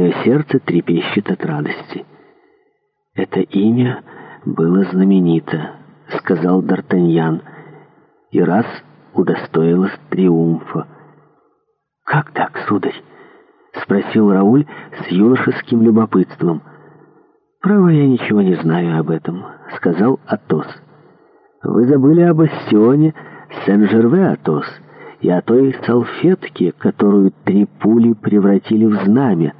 мое сердце трепещет от радости. Это имя было знаменито, сказал Д'Артаньян, и раз удостоилось триумфа. Как так, сударь? Спросил Рауль с юношеским любопытством. Право, я ничего не знаю об этом, сказал Атос. Вы забыли об Ассионе Сен-Жерве, Атос, и о той салфетке, которую три пули превратили в знамя,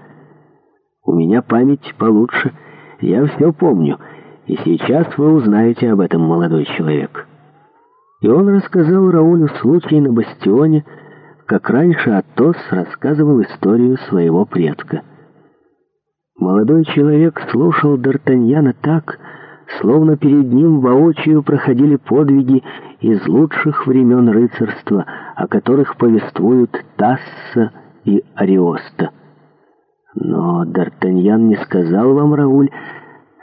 у меня память получше. Я все помню. И сейчас вы узнаете об этом, молодой человек». И он рассказал Раулю случай на бастионе, как раньше Атос рассказывал историю своего предка. Молодой человек слушал Д'Артаньяна так, словно перед ним воочию проходили подвиги из лучших времен рыцарства, о которых повествуют Тасса и Ариоста. Но Д'Артаньян не сказал вам, Рауль,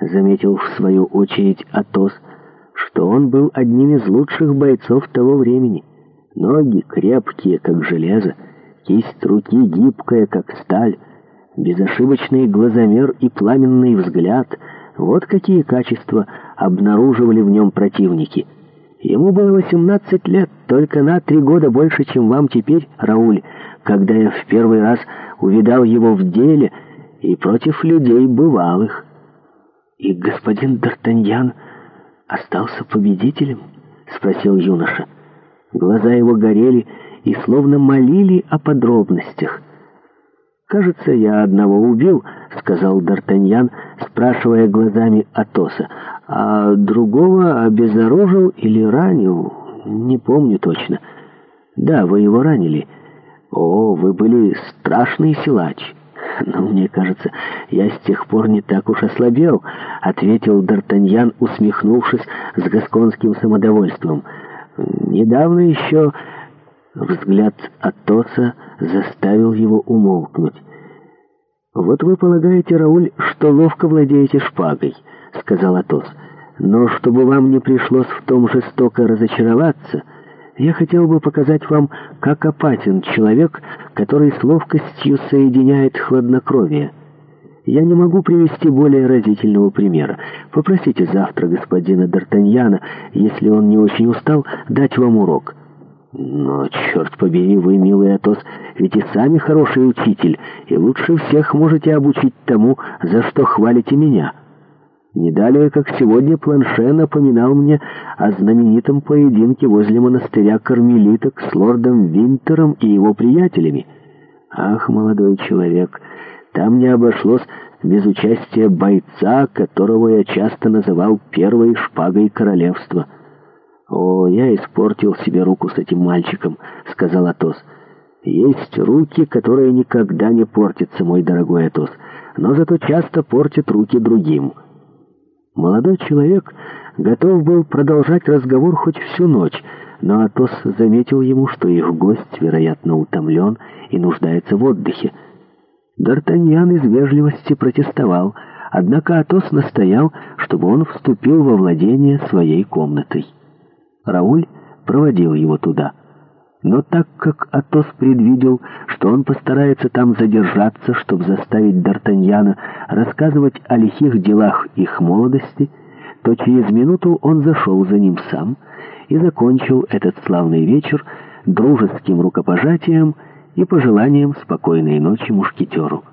заметил в свою очередь Атос, что он был одним из лучших бойцов того времени. Ноги крепкие, как железо, кисть руки гибкая, как сталь, безошибочный глазомер и пламенный взгляд — вот какие качества обнаруживали в нем противники — Ему было 18 лет, только на три года больше, чем вам теперь, Рауль, когда я в первый раз увидал его в деле и против людей бывалых. И господин Д'Артаньян остался победителем? Спросил юноша. Глаза его горели и словно молили о подробностях. Кажется, я одного убил, сказал Д'Артаньян, спрашивая глазами Атоса. «А другого обезоружил или ранил? Не помню точно». «Да, вы его ранили». «О, вы были страшный силач». «Но мне кажется, я с тех пор не так уж ослабел», — ответил Д'Артаньян, усмехнувшись с гасконским самодовольством. «Недавно еще...» Взгляд Атоса заставил его умолкнуть. «Вот вы полагаете, Рауль, что ловко владеете шпагой», — сказал Атос. «Но чтобы вам не пришлось в том жестоко разочароваться, я хотел бы показать вам, как опасен человек, который с ловкостью соединяет хладнокровие. Я не могу привести более разительного примера. Попросите завтра господина Д'Артаньяна, если он не очень устал, дать вам урок». Но, черт побери, вы, милый Атос, ведь и сами хороший учитель, и лучше всех можете обучить тому, за что хвалите меня. Не далее, как сегодня, Планше напоминал мне о знаменитом поединке возле монастыря кармелиток с лордом Винтером и его приятелями. Ах, молодой человек, там не обошлось без участия бойца, которого я часто называл первой шпагой королевства». «О, я испортил себе руку с этим мальчиком», — сказал Атос. «Есть руки, которые никогда не портятся, мой дорогой Атос, но зато часто портят руки другим». Молодой человек готов был продолжать разговор хоть всю ночь, но Атос заметил ему, что их гость, вероятно, утомлен и нуждается в отдыхе. Д'Артаньян из вежливости протестовал, однако Атос настоял, чтобы он вступил во владение своей комнатой. Рауль проводил его туда. Но так как Атос предвидел, что он постарается там задержаться, чтобы заставить Д'Артаньяна рассказывать о лихих делах их молодости, то через минуту он зашел за ним сам и закончил этот славный вечер дружеским рукопожатием и пожеланием спокойной ночи мушкетеру.